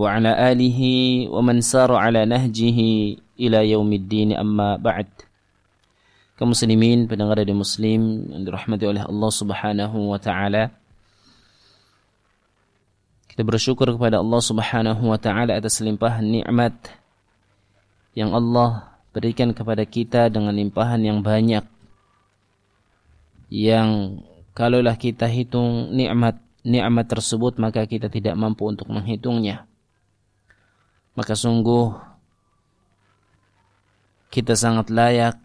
وعلى آله ومن سار على نهجه إلى يوم الدين أما بعد kaum muslimin pendengar dari muslim yang dirahmati oleh Allah Subhanahu wa taala kita bersyukur kepada Allah Subhanahu wa taala atas limpahan nikmat yang Allah berikan kepada kita dengan limpahan yang banyak yang kalaulah kita hitung nikmat nikmat tersebut maka kita tidak mampu untuk menghitungnya maka sungguh kita sangat layak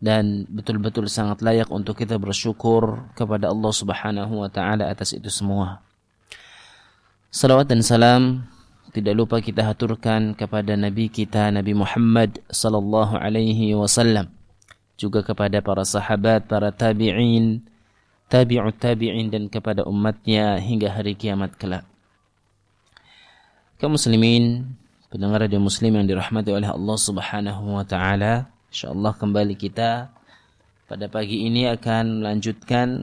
dan betul-betul sangat layak untuk kita bersyukur kepada Allah Subhanahu wa taala atas itu semua. Salawat dan salam tidak lupa kita haturkan kepada nabi kita Nabi Muhammad sallallahu alaihi wasallam juga kepada para sahabat, para tabi'in, tabi'ut tabi'in dan kepada umatnya hingga hari kiamat kelak. Kaum muslimin, pendengar radio muslim yang dirahmati oleh Allah Subhanahu wa taala. Insyaallah kembali kita pada pagi ini akan melanjutkan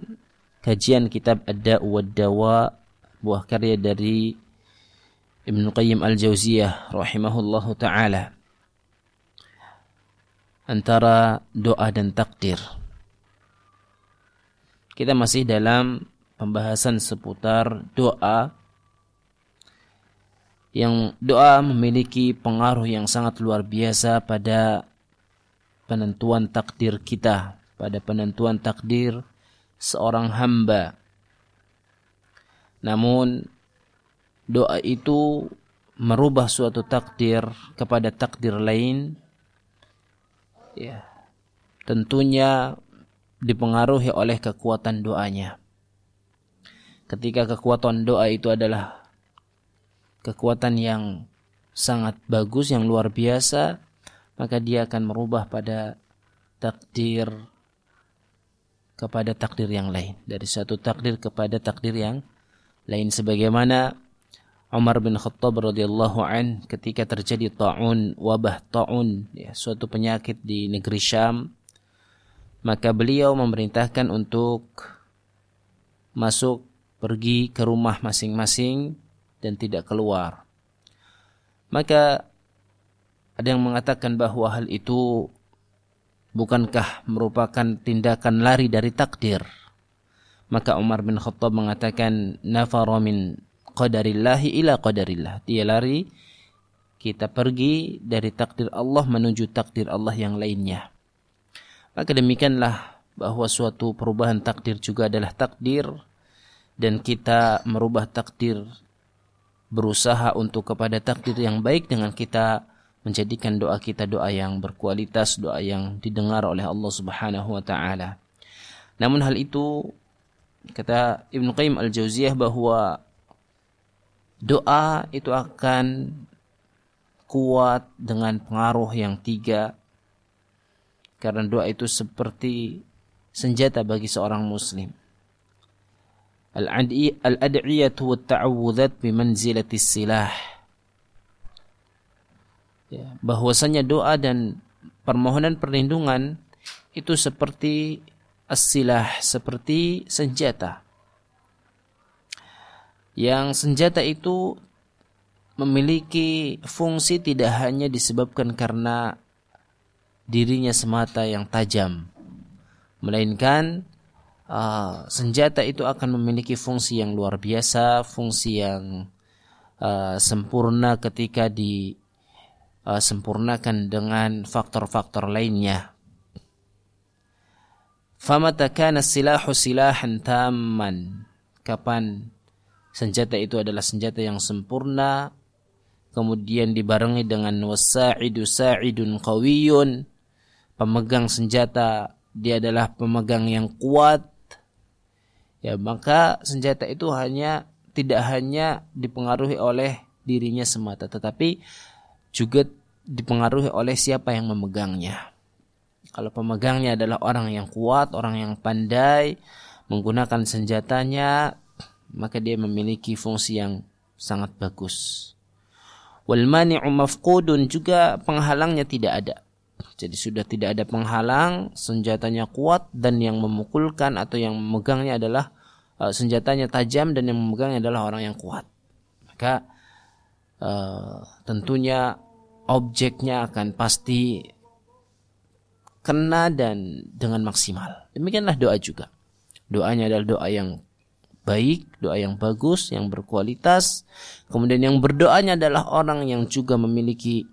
kajian kitab Ad-Da' Dawa buah karya dari Ibnu Qayyim Al-Jauziyah rahimahullahu taala. Antara doa dan takdir. Kita masih dalam pembahasan seputar doa yang doa memiliki pengaruh yang sangat luar biasa pada penentuan takdir kita, pada penentuan takdir seorang hamba. Namun doa itu merubah suatu takdir kepada takdir lain ya tentunya dipengaruhi oleh kekuatan doanya. Ketika kekuatan doa itu adalah kekuatan yang sangat bagus, yang luar biasa, maka dia akan merubah pada takdir kepada takdir yang lain. Dari satu takdir kepada takdir yang lain. Sebagaimana Umar bin Khattab radhiyallahu an ketika terjadi taun wabah taun ya, suatu penyakit di negeri Syam maka beliau memerintahkan untuk masuk pergi ke rumah masing-masing dan tidak keluar. Maka ada yang mengatakan bahwa hal itu bukankah merupakan tindakan lari dari takdir. Maka Umar bin Khattab mengatakan nafara min qadarillahi ila qadarillah. Dia lari kita pergi dari takdir Allah menuju takdir Allah yang lainnya. Maka demikianlah bahwa suatu perubahan takdir juga adalah takdir dan kita merubah takdir berusaha untuk kepada takdir yang baik dengan kita menjadikan doa kita doa yang berkualitas, doa yang didengar oleh Allah Subhanahu wa taala. Namun hal itu kata Ibnu Qayyim Al-Jauziyah bahwa doa itu akan kuat dengan pengaruh yang tiga karena doa itu seperti senjata bagi seorang muslim. Al-ad'iyatu wa ta'awudzat bimanzilati silah. Ya, bahwasanya doa dan permohonan perlindungan itu seperti as-silah, seperti senjata. Yang senjata itu memiliki fungsi tidak hanya disebabkan karena dirinya semata yang tajam, melainkan uh, senjata itu akan memiliki fungsi yang luar biasa, fungsi yang uh, sempurna ketika disempurnakan uh, dengan faktor-faktor lainnya. Famata kana silahu silahan tamman. Kapan senjata itu adalah senjata yang sempurna, kemudian dibarengi dengan wasa'idu sa'idun qawiyun, pemegang senjata dia adalah pemegang yang kuat, ya maka senjata itu hanya tidak hanya dipengaruhi oleh dirinya semata, tetapi juga dipengaruhi oleh siapa yang memegangnya. Kalau pemegangnya adalah orang yang kuat, orang yang pandai menggunakan senjatanya, maka dia memiliki fungsi yang sangat bagus. Wal mani'u mafqudun juga penghalangnya tidak ada. Jadi sudah tidak ada penghalang, senjatanya kuat dan yang memukulkan atau yang memegangnya adalah uh, senjatanya tajam dan yang memegangnya adalah orang yang kuat. Maka uh, tentunya objeknya akan pasti kena dan dengan maksimal. Demikianlah doa juga. Doanya adalah doa yang baik, doa yang bagus, yang berkualitas. Kemudian yang berdoanya adalah orang yang juga memiliki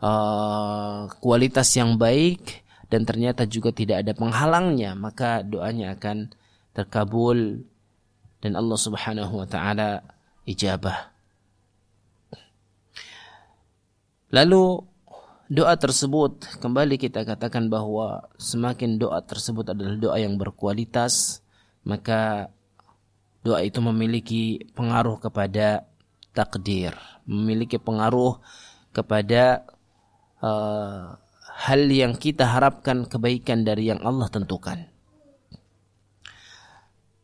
uh, kualitas yang baik dan ternyata juga tidak ada penghalangnya, maka doanya akan terkabul dan Allah Subhanahu wa taala ijabah. Lalu doa tersebut kembali kita katakan bahwa semakin doa tersebut adalah doa yang berkualitas, maka doa itu memiliki pengaruh kepada takdir, memiliki pengaruh kepada uh, hal yang kita harapkan kebaikan dari yang Allah tentukan.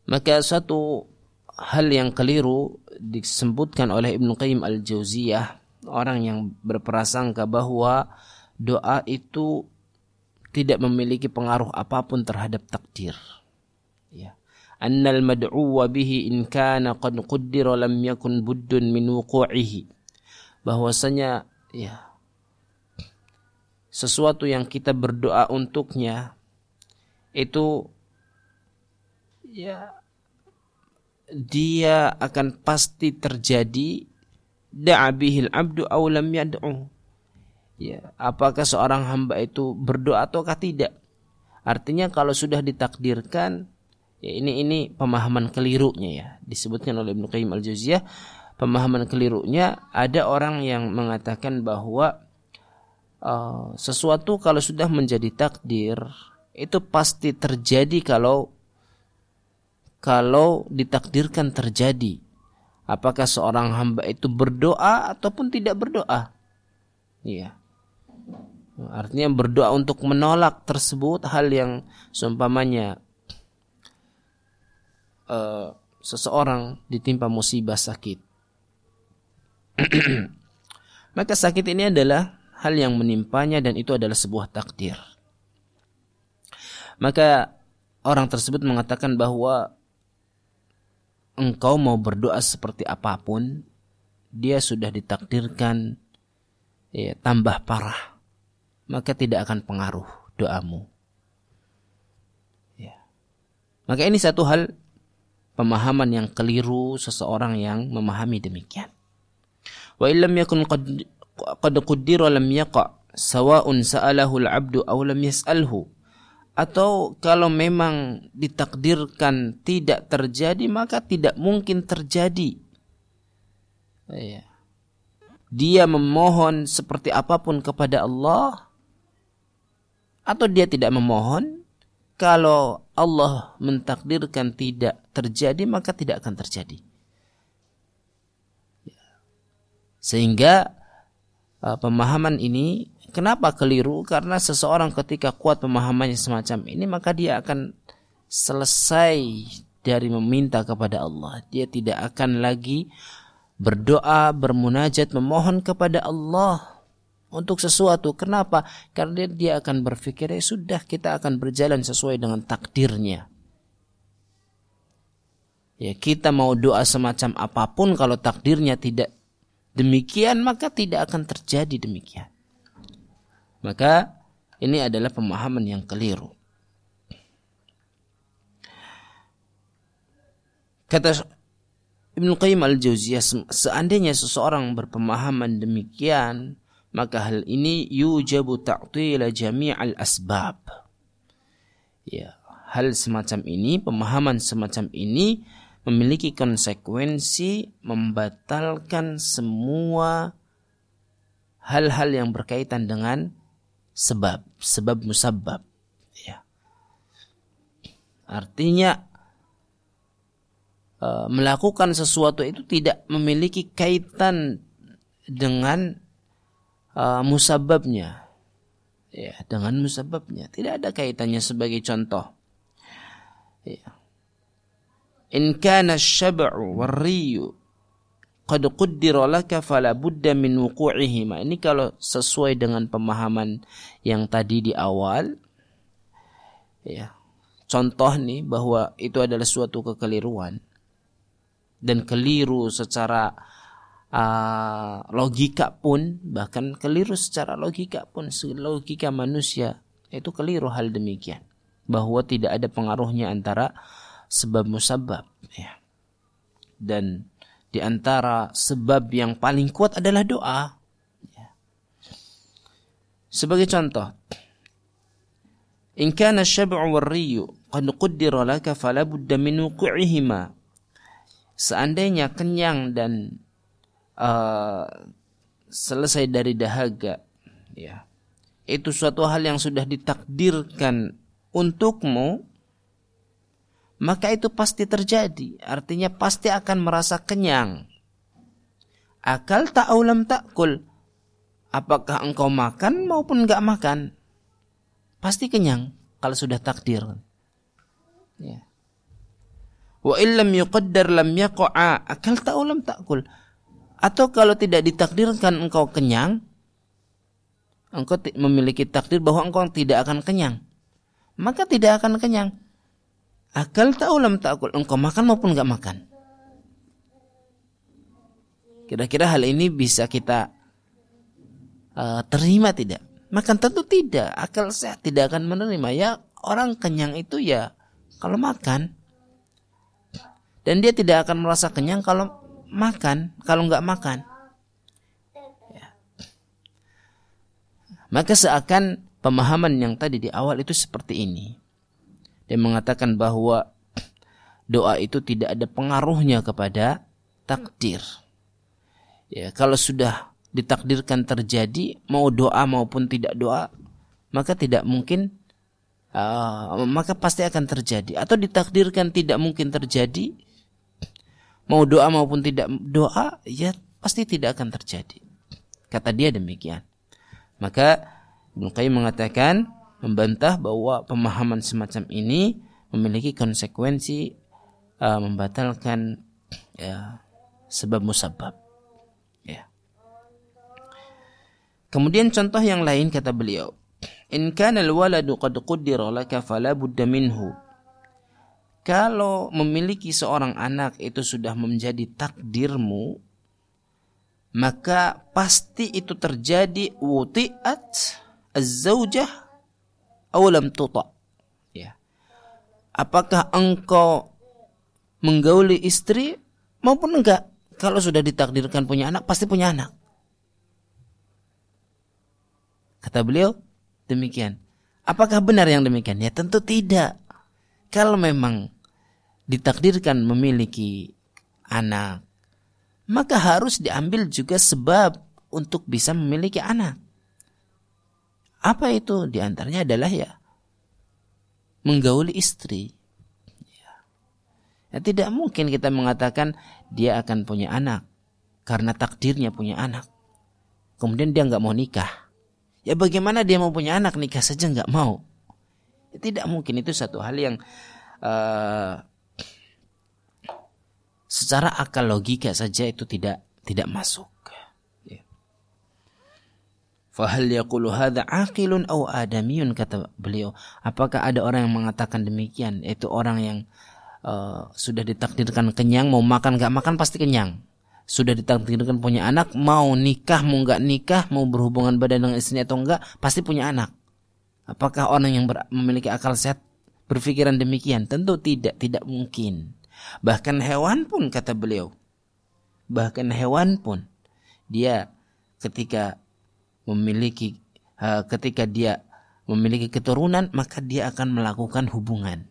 Maka satu hal yang keliru disebutkan oleh Ibnu Qayyim Al-Jauziyah orang yang berprasangka bahwa doa itu tidak memiliki pengaruh apa pun terhadap takdir. Ya. Annal mad'uwa bihi in kana qad quddira lam yakun buddun min wuqu'ihi. Bahwasanya ya sesuatu yang kita berdoa untuknya itu ya. Dia akan pasti terjadi da'a bihil abdu aw yad'u. Ya apakah seorang hamba itu berdoa ataukah tidak? Artinya kalau sudah ditakdirkan ya ini ini pemahaman kelirunya ya. Disebutkan oleh Ibnu Qayyim al-Jauziyah pemahaman kelirunya ada orang yang mengatakan bahwa uh, sesuatu kalau sudah menjadi takdir itu pasti terjadi kalau kalau ditakdirkan terjadi. Apakah seorang hamba itu berdoa ataupun tidak berdoa? Iya. Artinya berdoa untuk menolak tersebut hal yang seumpamanya uh, seseorang ditimpa musibah sakit. Maka sakit ini adalah hal yang menimpanya dan itu adalah sebuah takdir. Maka orang tersebut mengatakan bahwa engkau mau berdoa seperti apa pun, dia sudah ditakdirkan ya, tambah parah, maka tidak akan pengaruh doamu. Ya. Maka ini satu hal pemahaman yang keliru seseorang yang memahami demikian. Wa illam yakun qad qad qaddira lam yaqa sawa'un sa'alahu al-'abdu aw lam yas'alhu atau kalau memang ditakdirkan tidak terjadi maka tidak mungkin terjadi. Iya. Dia memohon seperti apa pun kepada Allah atau dia tidak memohon kalau Allah mentakdirkan tidak terjadi maka tidak akan terjadi. Sehingga uh, pemahaman ini kenapa keliru? Karena seseorang ketika kuat pemahamannya semacam ini maka dia akan selesai dari meminta kepada Allah. Dia tidak akan lagi berdoa, bermunajat, memohon kepada Allah untuk sesuatu. Kenapa? Karena dia akan berpikir, ya sudah kita akan berjalan sesuai dengan takdirnya. Ya, kita mau doa semacam apa pun kalau takdirnya tidak demikian maka tidak akan terjadi demikian. Maka ini adalah pemahaman yang keliru. Kata Ibnu Qayyim al-Jauziyah seandainya seseorang berpemahaman demikian maka hal ini yujabu ta'tila jami'al asbab. Ya, hal semacam ini, pemahaman semacam ini memiliki konsekuensi membatalkan semua hal-hal yang berkaitan dengan sebab, sebab musabab. Ya. Artinya e, melakukan sesuatu itu tidak memiliki kaitan dengan uh, musababnya. Ya, dengan musababnya. Tidak ada kaitannya sebagai contoh. Ya. In kana syab'u qad quddira laka fala budda min wuqu'ihima. Ini kalau sesuai dengan pemahaman yang tadi di awal ya. Contoh nih bahwa itu adalah suatu kekeliruan dan keliru secara uh, logika pun bahkan keliru secara logika pun logika manusia itu keliru hal demikian bahwa tidak ada pengaruhnya antara sebab musabab ya. Dan di antara sebab yang paling kuat adalah doa. Ya. Sebagai contoh, in kana syab'u warriyu qad qaddara laka fala budda min wuqu'ihima. Seandainya kenyang dan uh, selesai dari dahaga, ya. Itu suatu hal yang sudah ditakdirkan untukmu maka itu pasti terjadi. Artinya pasti akan merasa kenyang. Akal tak ulam takul. Apakah engkau makan maupun enggak makan? Pasti kenyang kalau sudah takdir. Ya. Wa illam yuqaddar lam yaqa'a akal tak ulam takul. Atau kalau tidak ditakdirkan engkau kenyang, engkau memiliki takdir bahwa engkau tidak akan kenyang, maka tidak akan kenyang. Akal tahu lam takul. Engkau makan maupun enggak makan. Kira-kira hal ini bisa kita uh, terima tidak? Makan tentu tidak. Akal sehat tidak akan menerima. Ya orang kenyang itu ya kalau makan. Dan dia tidak akan merasa kenyang kalau makan. Kalau enggak makan. Ya. Maka seakan pemahaman yang tadi di awal itu seperti ini dan mengatakan bahwa doa itu tidak ada pengaruhnya kepada takdir. Ya, kalau sudah ditakdirkan terjadi mau doa maupun tidak doa, maka tidak mungkin uh, maka pasti akan terjadi atau ditakdirkan tidak mungkin terjadi mau doa maupun tidak doa ya pasti tidak akan terjadi. Kata dia demikian. Maka Ibnu mengatakan membantah bahwa pemahaman semacam ini memiliki konsekuensi uh, membatalkan ya, sebab musabab. Ya. Kemudian contoh yang lain kata beliau, in kana al-waladu qad qaddara laka fala budda minhu. Kalau memiliki seorang anak itu sudah menjadi takdirmu, maka pasti itu terjadi wuti'at az-zaujah awalam tuta. Ya. Apakah engkau menggauli istri maupun enggak? Kalau sudah ditakdirkan punya anak, pasti punya anak. Kata beliau, demikian. Apakah benar yang demikian? Ya tentu tidak. Kalau memang ditakdirkan memiliki anak, maka harus diambil juga sebab untuk bisa memiliki anak. Apa itu? Di antaranya adalah ya menggauli istri. Ya. ya, tidak mungkin kita mengatakan dia akan punya anak karena takdirnya punya anak. Kemudian dia nggak mau nikah. Ya bagaimana dia mau punya anak nikah saja nggak mau? Ya, tidak mungkin itu satu hal yang uh, secara akal logika saja itu tidak tidak masuk. Fahal yaqulu hadza aqilun aw adamiyun kata beliau. Apakah ada orang yang mengatakan demikian? Itu orang yang uh, sudah ditakdirkan kenyang, mau makan gak makan pasti kenyang. Sudah ditakdirkan punya anak, mau nikah mau nggak nikah, mau berhubungan badan dengan istrinya atau enggak, pasti punya anak. Apakah orang yang memiliki akal sehat berpikiran demikian? Tentu tidak, tidak mungkin. Bahkan hewan pun kata beliau. Bahkan hewan pun dia ketika memiliki uh, ketika dia memiliki keturunan maka dia akan melakukan hubungan.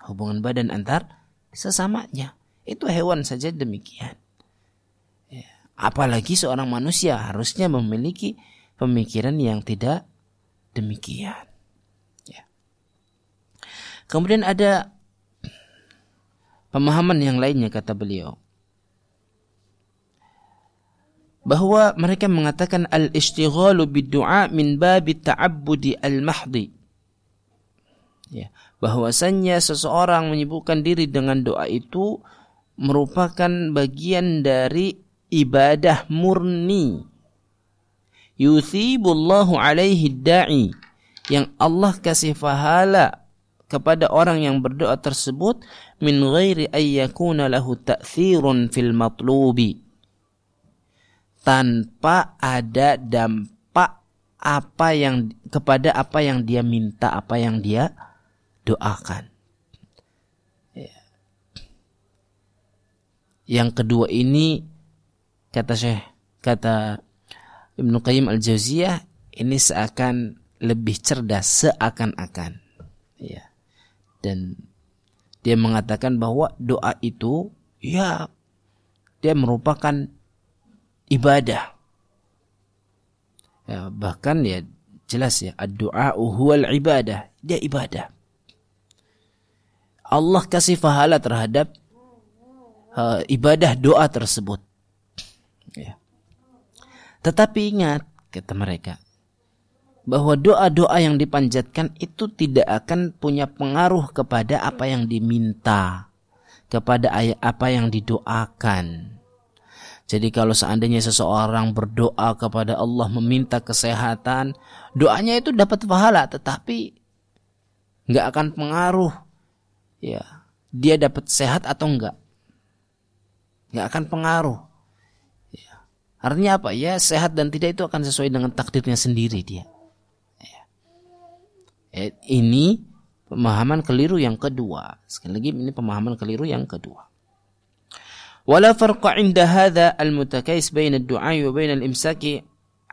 Hubungan badan antar sesamanya. Itu hewan saja demikian. Ya. apalagi seorang manusia harusnya memiliki pemikiran yang tidak demikian. Ya. kemudian ada pemahaman yang lainnya kata beliau bahwa mereka mengatakan al-ishtighalu bid-du'a min babi ta'abbudi al-mahdi. Ya, bahwasannya seseorang menyibukkan diri dengan doa itu merupakan bagian dari ibadah murni. Yuthibullahu alaihi da'i yang Allah kasih pahala kepada orang yang berdoa tersebut min ghairi ayyakuna lahu ta'thirun fil matlubi tanpa ada dampak apa yang kepada apa yang dia minta apa yang dia doakan. Ya. yang kedua ini kata Syekh kata Ibnu Qayyim al-Jauziyah ini seakan lebih cerdas seakan-akan. Ya. Dan dia mengatakan bahwa doa itu ya dia merupakan ibadah ya, bahkan ya jelas ya doa huwal ibadah dia ibadah Allah kasih pahala terhadap uh, ibadah doa tersebut ya. tetapi ingat kata mereka bahwa doa-doa yang dipanjatkan itu tidak akan punya pengaruh kepada apa yang diminta, kepada apa yang didoakan. Jadi kalau seandainya seseorang berdoa kepada Allah meminta kesehatan, doanya itu dapat pahala, tetapi nggak akan pengaruh, ya dia dapat sehat atau enggak, nggak akan pengaruh. Ya. Artinya apa? Ya sehat dan tidak itu akan sesuai dengan takdirnya sendiri dia. Eh, ini pemahaman keliru yang kedua. Sekali lagi ini pemahaman keliru yang kedua. ولا فرق عند هذا المتكيس بين الدعاء وبين الإمساك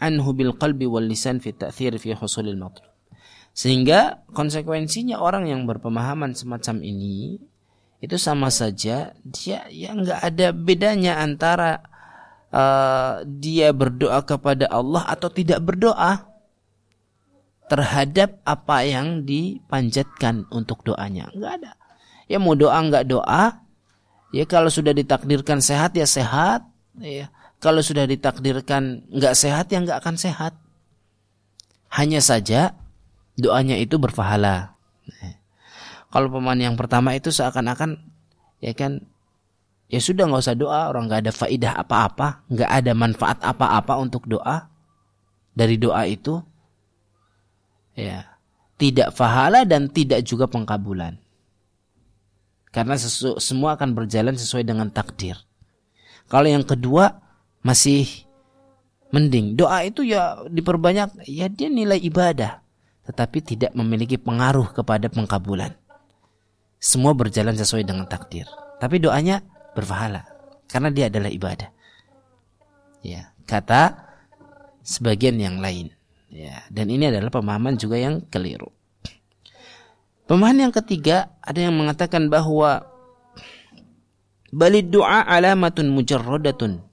عنه بالقلب واللسان في التأثير في حصول المطلوب sehingga konsekuensinya orang yang berpemahaman semacam ini itu sama saja dia yang nggak ada bedanya antara uh, dia berdoa kepada Allah atau tidak berdoa terhadap apa yang dipanjatkan untuk doanya. Enggak ada. Ya mau doa enggak doa, ya kalau sudah ditakdirkan sehat ya sehat, ya. Kalau sudah ditakdirkan enggak sehat ya enggak akan sehat. Hanya saja doanya itu berpahala. Kalau pemain yang pertama itu seakan-akan ya kan ya sudah nggak usah doa orang nggak ada faidah apa-apa nggak ada manfaat apa-apa untuk doa dari doa itu ya tidak fahala dan tidak juga pengkabulan karena sesu, semua akan berjalan sesuai dengan takdir. Kalau yang kedua masih mending. Doa itu ya diperbanyak ya dia nilai ibadah tetapi tidak memiliki pengaruh kepada pengkabulan. Semua berjalan sesuai dengan takdir. Tapi doanya berfahala karena dia adalah ibadah. Ya kata sebagian yang lain. Ya, dan ini adalah pemahaman juga yang keliru. Pemahaman yang ketiga ada yang mengatakan bahwa balid doa alamatun mujarradatun.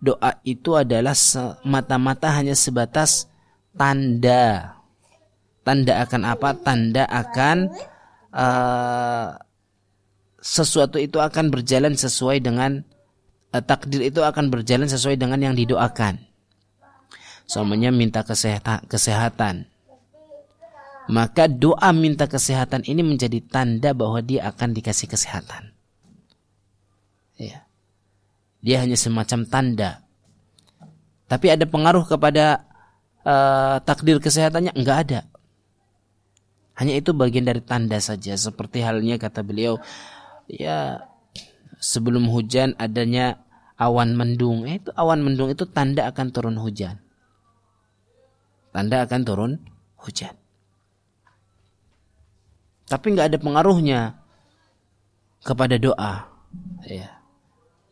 Doa itu adalah semata-mata hanya sebatas tanda. Tanda akan apa? Tanda akan uh, sesuatu itu akan berjalan sesuai dengan uh, takdir itu akan berjalan sesuai dengan yang didoakan. Suaminya minta kesehatan, kesehatan. Maka doa minta kesehatan ini menjadi tanda bahwa dia akan dikasih kesehatan. Ya. Dia hanya semacam tanda. Tapi ada pengaruh kepada uh, takdir kesehatannya? Enggak ada. Hanya itu bagian dari tanda saja. Seperti halnya kata beliau, ya sebelum hujan adanya awan mendung. Eh, itu awan mendung itu tanda akan turun hujan tanda akan turun hujan. Tapi nggak ada pengaruhnya kepada doa. Ya.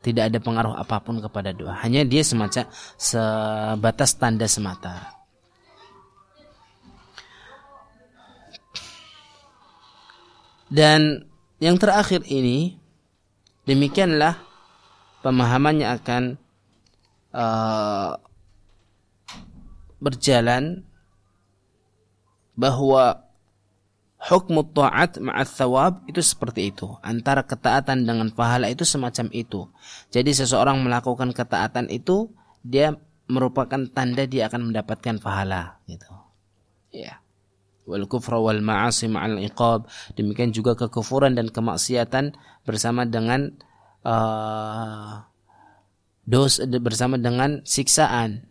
Tidak ada pengaruh apa pun kepada doa. Hanya dia semacam sebatas tanda semata. Dan yang terakhir ini demikianlah pemahamannya akan uh, berjalan bahwa hukum ta'at ma'at thawab itu seperti itu. Antara ketaatan dengan pahala itu semacam itu. Jadi seseorang melakukan ketaatan itu dia merupakan tanda dia akan mendapatkan pahala gitu. Ya. Wal kufra wal ma'asi ma'al iqab. Demikian juga kekufuran dan kemaksiatan bersama dengan uh, dos bersama dengan siksaan.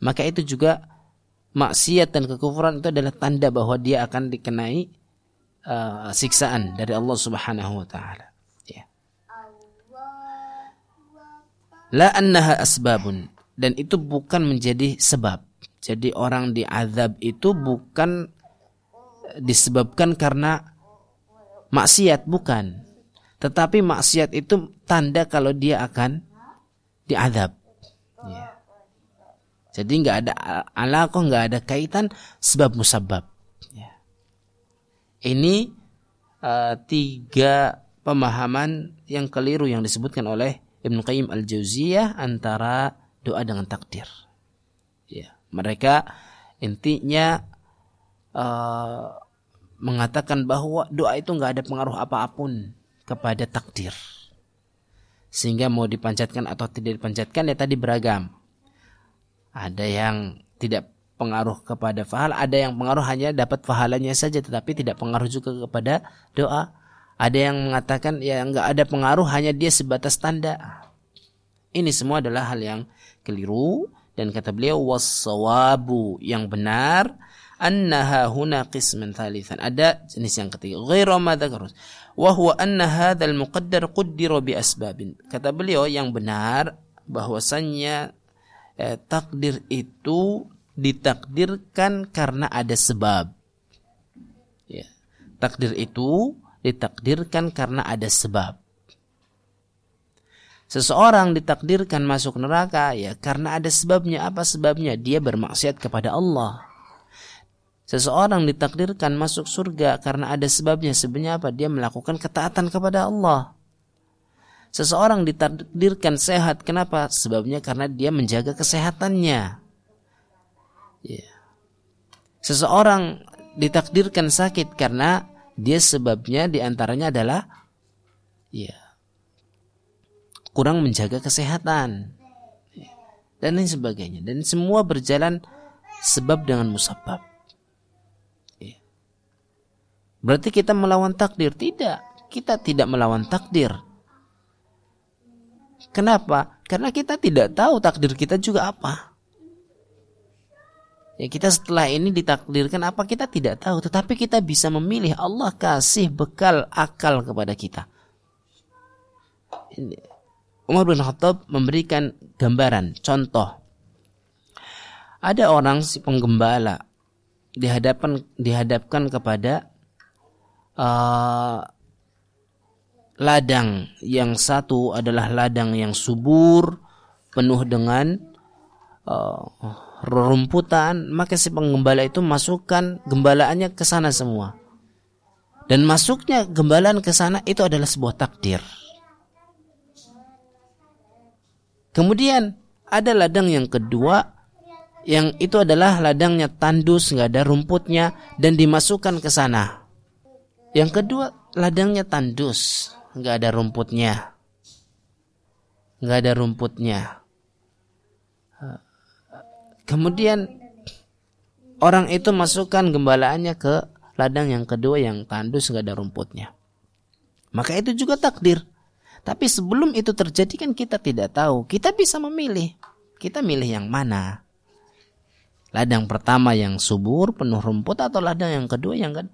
Maka itu juga maksiat dan kekufuran itu adalah tanda bahwa dia akan dikenai uh, siksaan dari Allah Subhanahu wa taala. Ya. La annaha asbabun dan itu bukan menjadi sebab. Jadi orang diazab itu bukan disebabkan karena maksiat bukan. Tetapi maksiat itu tanda kalau dia akan diazab. Jadi nggak ada alakoh, nggak ada kaitan sebab musabab. Ya. Ini uh, tiga pemahaman yang keliru yang disebutkan oleh Ibn Qayyim al-Jauziyah antara doa dengan takdir. Ya, mereka intinya uh, mengatakan bahwa doa itu nggak ada pengaruh apa pun kepada takdir. Sehingga mau dipanjatkan atau tidak dipanjatkan ya tadi beragam. Ada yang tidak pengaruh kepada fahal, ada yang pengaruh hanya dapat fahalanya saja tetapi tidak pengaruh juga kepada doa. Ada yang mengatakan ya nggak ada pengaruh hanya dia sebatas tanda. Ini semua adalah hal yang keliru dan kata beliau wasawabu yang benar annaha huna qisman thalithan. Ada jenis yang ketiga. Ghairu ma dzakarus. Wa huwa anna hadzal asbabin. Kata beliau yang benar bahwasannya eh, takdir itu ditakdirkan karena ada sebab. Ya. Takdir itu ditakdirkan karena ada sebab. Seseorang ditakdirkan masuk neraka ya karena ada sebabnya. Apa sebabnya? Dia bermaksiat kepada Allah. Seseorang ditakdirkan masuk surga karena ada sebabnya. Sebenarnya apa? Dia melakukan ketaatan kepada Allah. Seseorang ditakdirkan sehat. Kenapa? Sebabnya karena dia menjaga kesehatannya. Ya. Seseorang ditakdirkan sakit karena dia sebabnya di antaranya adalah ya kurang menjaga kesehatan ya. dan lain sebagainya dan semua berjalan sebab dengan musabab Berarti kita melawan takdir? Tidak. Kita tidak melawan takdir. Kenapa? Karena kita tidak tahu takdir kita juga apa. Ya kita setelah ini ditakdirkan apa kita tidak tahu, tetapi kita bisa memilih. Allah kasih bekal akal kepada kita. Umar bin Khattab memberikan gambaran, contoh. Ada orang si penggembala dihadapkan dihadapkan kepada uh, ladang yang satu adalah ladang yang subur penuh dengan uh, rumputan. Maka si penggembala itu masukkan gembalaannya ke sana semua. Dan masuknya gembalaan ke sana itu adalah sebuah takdir. Kemudian ada ladang yang kedua yang itu adalah ladangnya tandus nggak ada rumputnya dan dimasukkan ke sana. Yang kedua, ladangnya tandus, nggak ada rumputnya, nggak ada rumputnya. Kemudian orang itu masukkan gembalaannya ke ladang yang kedua yang tandus nggak ada rumputnya. Maka itu juga takdir. Tapi sebelum itu terjadi kan kita tidak tahu. Kita bisa memilih. Kita milih yang mana? Ladang pertama yang subur penuh rumput atau ladang yang kedua yang kan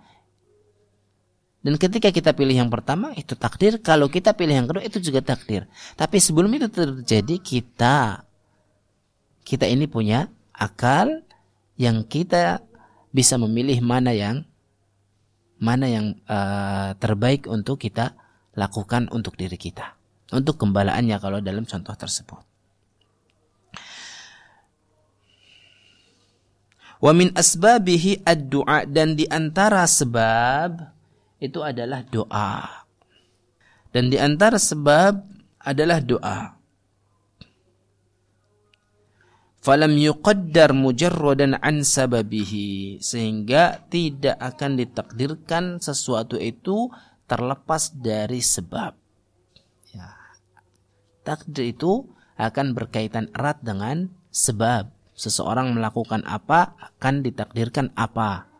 dan ketika kita pilih yang pertama itu takdir, kalau kita pilih yang kedua itu juga takdir. Tapi sebelum itu terjadi kita kita ini punya akal yang kita bisa memilih mana yang mana yang uh, terbaik untuk kita lakukan untuk diri kita. Untuk kembalaannya kalau dalam contoh tersebut. Wa min asbabihi ad-du'a dan di antara sebab itu adalah doa. Dan di antara sebab adalah doa. Falam yuqaddar mujarradan an sababihi sehingga tidak akan ditakdirkan sesuatu itu terlepas dari sebab. Ya. Takdir itu akan berkaitan erat dengan sebab. Seseorang melakukan apa akan ditakdirkan apa.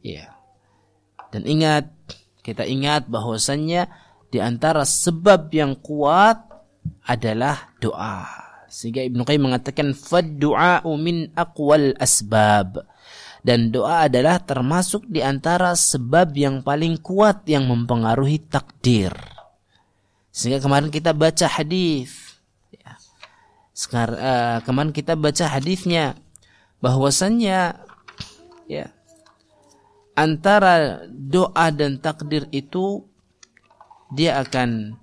Ya. Dan ingat, kita ingat bahwasannya di antara sebab yang kuat adalah doa. Sehingga Ibnu Qayyim mengatakan fad du'a min aqwal asbab. Dan doa adalah termasuk di antara sebab yang paling kuat yang mempengaruhi takdir. Sehingga kemarin kita baca hadis sekarang uh, kemarin kita baca hadisnya bahwasannya ya antara doa dan takdir itu dia akan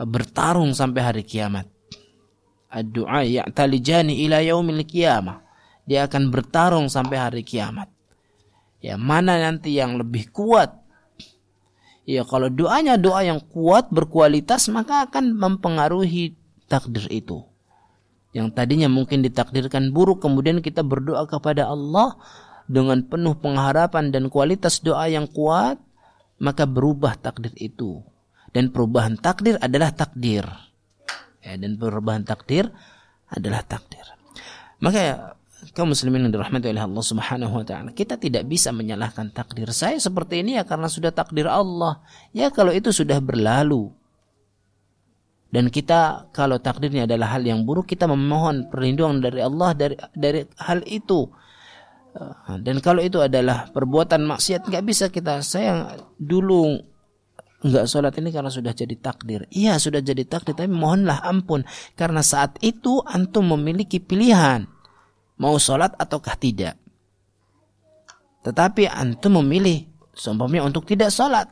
bertarung sampai hari kiamat. Ad-du'a ya'talijani ila yaumil qiyamah. Dia akan bertarung sampai hari kiamat. Ya, mana nanti yang lebih kuat? Ya, kalau doanya doa yang kuat berkualitas maka akan mempengaruhi takdir itu yang tadinya mungkin ditakdirkan buruk kemudian kita berdoa kepada Allah dengan penuh pengharapan dan kualitas doa yang kuat maka berubah takdir itu. Dan perubahan takdir adalah takdir. Ya, dan perubahan takdir adalah takdir. Maka kaum muslimin yang dirahmati oleh Allah Subhanahu wa taala kita tidak bisa menyalahkan takdir saya seperti ini ya karena sudah takdir Allah. Ya kalau itu sudah berlalu. Dan kita kalau takdirnya adalah hal yang buruk kita memohon perlindungan dari Allah dari dari hal itu dan kalau itu adalah perbuatan maksiat nggak bisa kita saya dulu nggak sholat ini karena sudah jadi takdir iya sudah jadi takdir tapi mohonlah ampun karena saat itu antum memiliki pilihan mau sholat ataukah tidak tetapi antum memilih seumpamanya untuk tidak sholat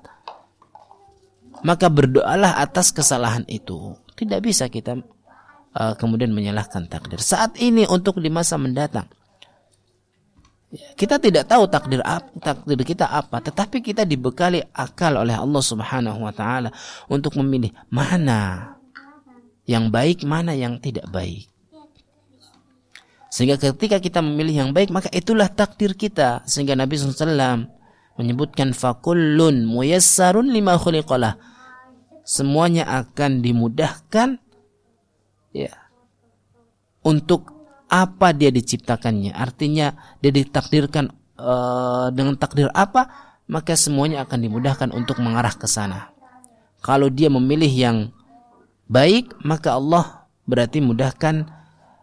maka berdoalah atas kesalahan itu. Tidak bisa kita uh, kemudian menyalahkan takdir. Saat ini untuk di masa mendatang. Kita tidak tahu takdir apa, takdir kita apa, tetapi kita dibekali akal oleh Allah Subhanahu wa taala untuk memilih mana yang baik, mana yang tidak baik. Sehingga ketika kita memilih yang baik, maka itulah takdir kita. Sehingga Nabi SAW menyebutkan fakullun muyassarun lima khuliqalah semuanya akan dimudahkan ya untuk apa dia diciptakannya? Artinya dia ditakdirkan uh, dengan takdir apa? Maka semuanya akan dimudahkan untuk mengarah ke sana. Kalau dia memilih yang baik maka Allah berarti mudahkan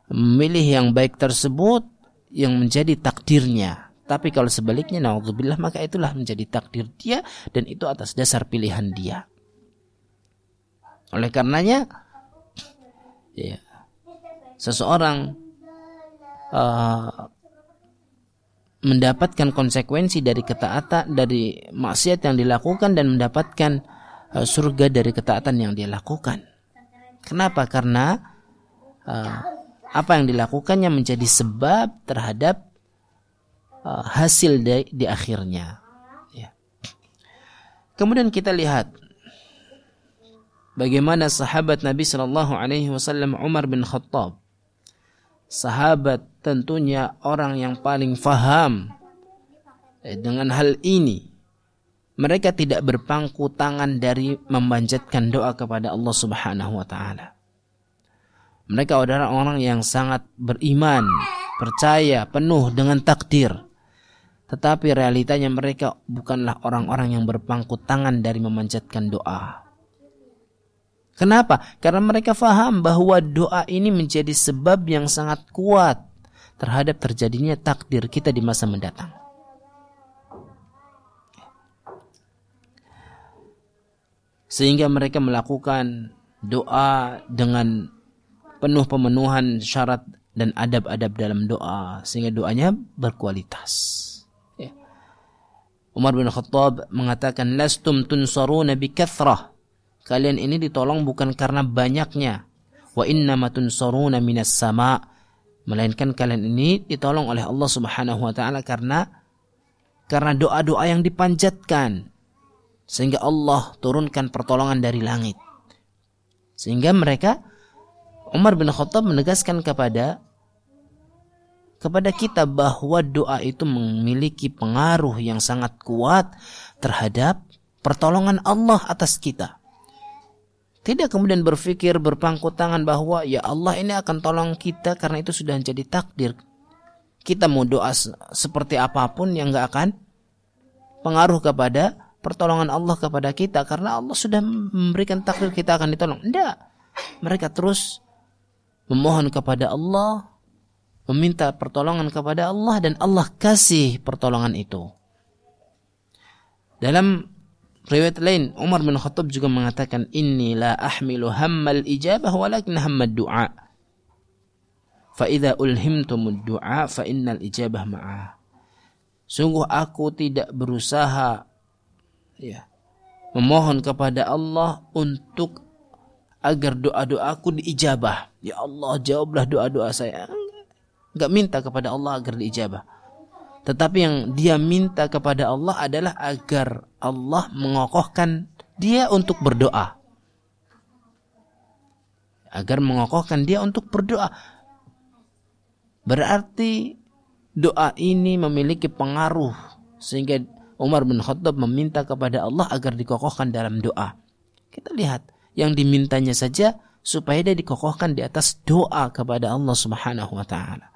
memilih yang baik tersebut yang menjadi takdirnya. Tapi kalau sebaliknya naudzubillah maka itulah menjadi takdir dia dan itu atas dasar pilihan dia. Oleh karenanya, ya, seseorang uh, mendapatkan konsekuensi dari ketaatan dari maksiat yang dilakukan dan mendapatkan uh, surga dari ketaatan yang dia lakukan. Kenapa? Karena uh, apa yang dilakukannya menjadi sebab terhadap uh, hasil di, di akhirnya. Ya. Kemudian kita lihat bagaimana sahabat Nabi Shallallahu Alaihi Wasallam Umar bin Khattab. Sahabat tentunya orang yang paling faham eh, dengan hal ini. Mereka tidak berpangku tangan dari memanjatkan doa kepada Allah Subhanahu wa taala. Mereka adalah orang yang sangat beriman, percaya penuh dengan takdir. Tetapi realitanya mereka bukanlah orang-orang yang berpangku tangan dari memanjatkan doa. Kenapa? Karena mereka faham bahwa doa ini menjadi sebab yang sangat kuat terhadap terjadinya takdir kita di masa mendatang. Sehingga mereka melakukan doa dengan penuh pemenuhan syarat dan adab-adab dalam doa sehingga doanya berkualitas. Ya. Umar bin Khattab mengatakan lastum tunsaruna bikathrah Kalian ini ditolong bukan karena banyaknya. Wa innamatun saruna minas sama. Melainkan kalian ini ditolong oleh Allah Subhanahu wa taala karena karena doa-doa yang dipanjatkan sehingga Allah turunkan pertolongan dari langit. Sehingga mereka Umar bin Khattab menegaskan kepada kepada kita bahwa doa itu memiliki pengaruh yang sangat kuat terhadap pertolongan Allah atas kita. Tidak kemudian berpikir berpangku tangan bahwa ya Allah ini akan tolong kita karena itu sudah menjadi takdir. Kita mau doa seperti apa pun yang nggak akan pengaruh kepada pertolongan Allah kepada kita karena Allah sudah memberikan takdir kita akan ditolong. Tidak. Mereka terus memohon kepada Allah, meminta pertolongan kepada Allah dan Allah kasih pertolongan itu. Dalam riwayat lain Umar bin Khattab juga mengatakan inni la ahmilu hammal ijabah walakin hammad du'a. Fa idza ulhimtumud du'a fa innal ijabah ma'ah. Sungguh aku tidak berusaha ya memohon kepada Allah untuk agar doa-doaku diijabah. Ya Allah, jawablah doa-doa saya. Enggak minta kepada Allah agar diijabah. Tetapi yang dia minta kepada Allah adalah agar Allah mengokohkan dia untuk berdoa. Agar mengokohkan dia untuk berdoa. Berarti doa ini memiliki pengaruh sehingga Umar bin Khattab meminta kepada Allah agar dikokohkan dalam doa. Kita lihat yang dimintanya saja supaya dia dikokohkan di atas doa kepada Allah Subhanahu wa taala.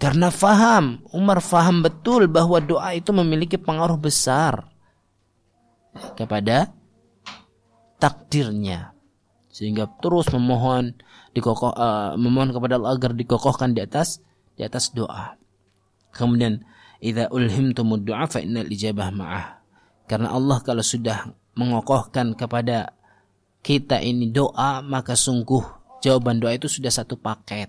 Karena faham, Umar faham betul bahwa doa itu memiliki pengaruh besar kepada takdirnya. Sehingga terus memohon dikokoh uh, memohon kepada Allah agar dikokohkan di atas di atas doa. Kemudian idza ulhimtumud du'a fa innal ijabah ma'ah. Karena Allah kalau sudah mengokohkan kepada kita ini doa maka sungguh jawaban doa itu sudah satu paket.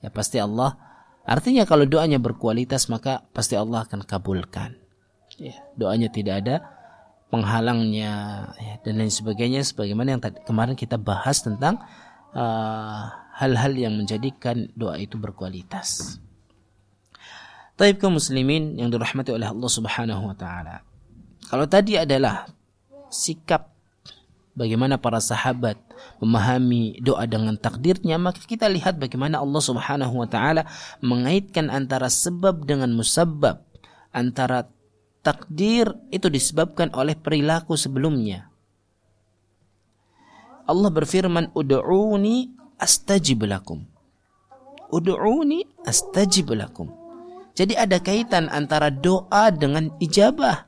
Ya pasti Allah artinya kalau doanya berkualitas maka pasti Allah akan kabulkan. Ya, doanya tidak ada penghalangnya ya, dan lain sebagainya sebagaimana yang tadi, kemarin kita bahas tentang uh, hal-hal uh, yang menjadikan doa itu berkualitas. Taib kaum muslimin yang dirahmati oleh Allah Subhanahu wa taala. Kalau tadi adalah sikap bagaimana para sahabat memahami doa dengan takdirnya maka kita lihat bagaimana Allah Subhanahu wa taala mengaitkan antara sebab dengan musabab antara takdir itu disebabkan oleh perilaku sebelumnya. Allah berfirman ud'uni astajib lakum. Ud'uni astajib lakum. Jadi ada kaitan antara doa dengan ijabah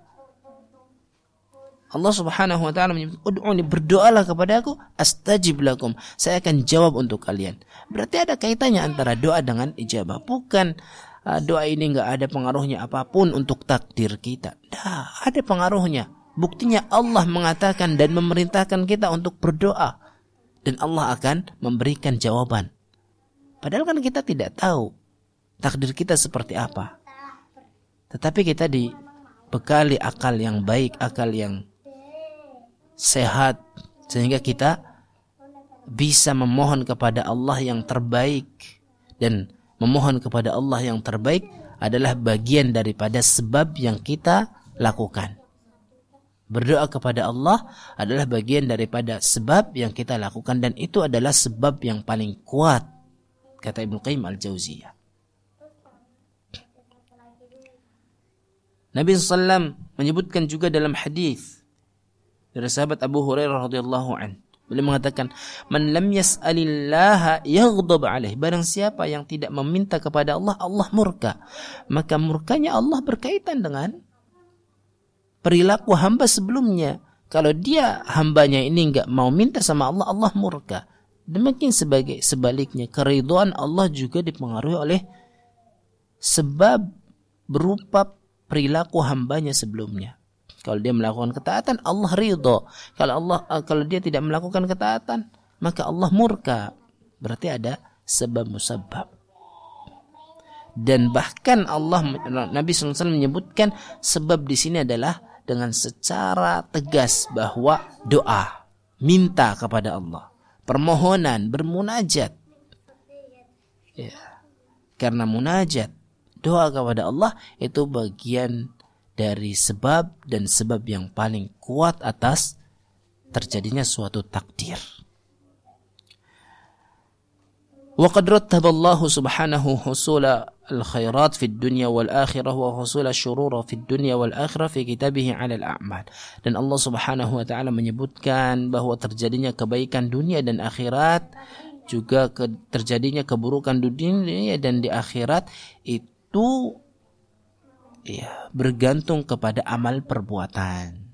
Allah Subhanahu wa taala menyebut ud'uni berdoalah kepada aku astajib lakum. Saya akan jawab untuk kalian. Berarti ada kaitannya antara doa dengan ijabah. Bukan uh, doa ini enggak ada pengaruhnya apa pun untuk takdir kita. Nah, ada pengaruhnya. Buktinya Allah mengatakan dan memerintahkan kita untuk berdoa. Dan Allah akan memberikan jawaban. Padahal kan kita tidak tahu takdir kita seperti apa. Tetapi kita dibekali akal yang baik akal yang sehat sehingga kita bisa memohon kepada Allah yang terbaik dan memohon kepada Allah yang terbaik adalah bagian daripada sebab yang kita lakukan. Berdoa kepada Allah adalah bagian daripada sebab yang kita lakukan dan itu adalah sebab yang paling kuat kata Ibnu Qayyim Al-Jauziyah. Nabi SAW menyebutkan juga dalam hadis dari sahabat Abu Hurairah radhiyallahu an. Beliau mengatakan, "Man lam yas'alillaha yaghdab alaih." Barang siapa yang tidak meminta kepada Allah, Allah murka. Maka murkanya Allah berkaitan dengan perilaku hamba sebelumnya. Kalau dia hambanya ini enggak mau minta sama Allah, Allah murka. Demikian sebagai sebaliknya, keriduan Allah juga dipengaruhi oleh sebab berupa perilaku hambanya sebelumnya. Kalau dia melakukan ketaatan, Allah ridho. Kalau Allah eh, kalau dia tidak melakukan ketaatan, maka Allah murka. Berarti ada sebab musabab. Dan bahkan Allah Nabi SAW menyebutkan sebab di sini adalah dengan secara tegas bahwa doa, minta kepada Allah, permohonan, bermunajat. Ya. Karena munajat, doa kepada Allah itu bagian dari sebab dan sebab yang paling kuat atas terjadinya suatu takdir. Wa qad rattaballahu subhanahu husula الخيرات في الدنيا والآخرة وحصول الشرور في الدنيا والآخرة في كتابه على الأعمال dan Allah Subhanahu wa taala menyebutkan bahwa terjadinya kebaikan dunia dan akhirat juga ke, terjadinya keburukan di dunia dan di akhirat itu ya bergantung kepada amal perbuatan.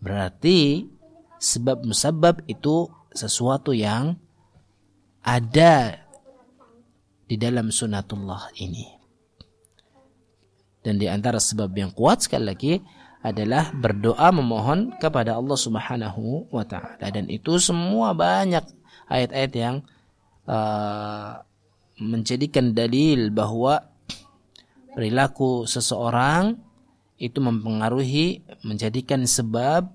Berarti sebab musabab itu sesuatu yang ada di dalam sunatullah ini. Dan di antara sebab yang kuat sekali lagi adalah berdoa memohon kepada Allah Subhanahu wa taala dan itu semua banyak ayat-ayat yang uh, menjadikan dalil bahwa perilaku seseorang itu mempengaruhi menjadikan sebab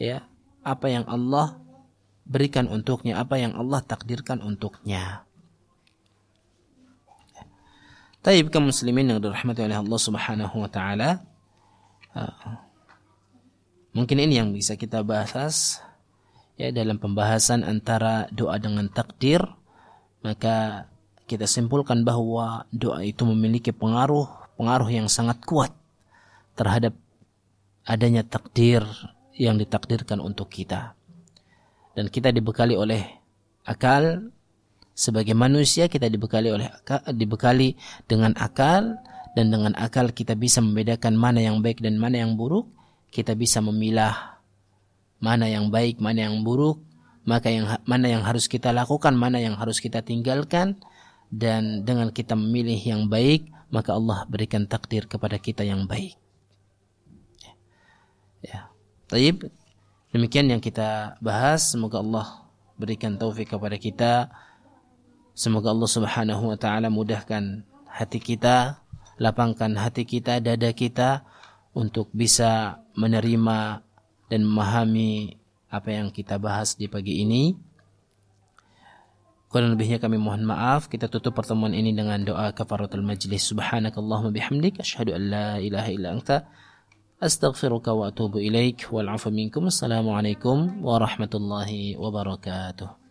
ya apa yang Allah berikan untuknya apa yang Allah takdirkan untuknya. Taib kaum muslimin yang dirahmati oleh Allah Subhanahu wa taala. Mungkin ini yang bisa kita bahas ya dalam pembahasan antara doa dengan takdir maka kita simpulkan bahwa doa itu memiliki pengaruh pengaruh yang sangat kuat terhadap adanya takdir yang ditakdirkan untuk kita. Dan kita dibekali oleh akal. Sebagai manusia kita dibekali oleh akal, dibekali dengan akal. Dan dengan akal kita bisa membedakan mana yang baik dan mana yang buruk. Kita bisa memilah mana yang baik, mana yang buruk, maka yang mana yang harus kita lakukan, mana yang harus kita tinggalkan dan dengan kita memilih yang baik, maka Allah berikan takdir kepada kita yang baik. Ya. Taib. Demikian yang kita bahas. Semoga Allah berikan taufik kepada kita. Semoga Allah Subhanahu wa taala mudahkan hati kita, lapangkan hati kita, dada kita untuk bisa menerima dan memahami apa yang kita bahas di pagi ini. Kurang lebihnya kami mohon maaf. Kita tutup pertemuan ini dengan doa kafaratul majlis. Subhanakallahumma bihamdik. Ashhadu an la ilaha illa anta. Astaghfiruka wa atubu ilaik. Wal minkum. Assalamualaikum warahmatullahi wabarakatuh.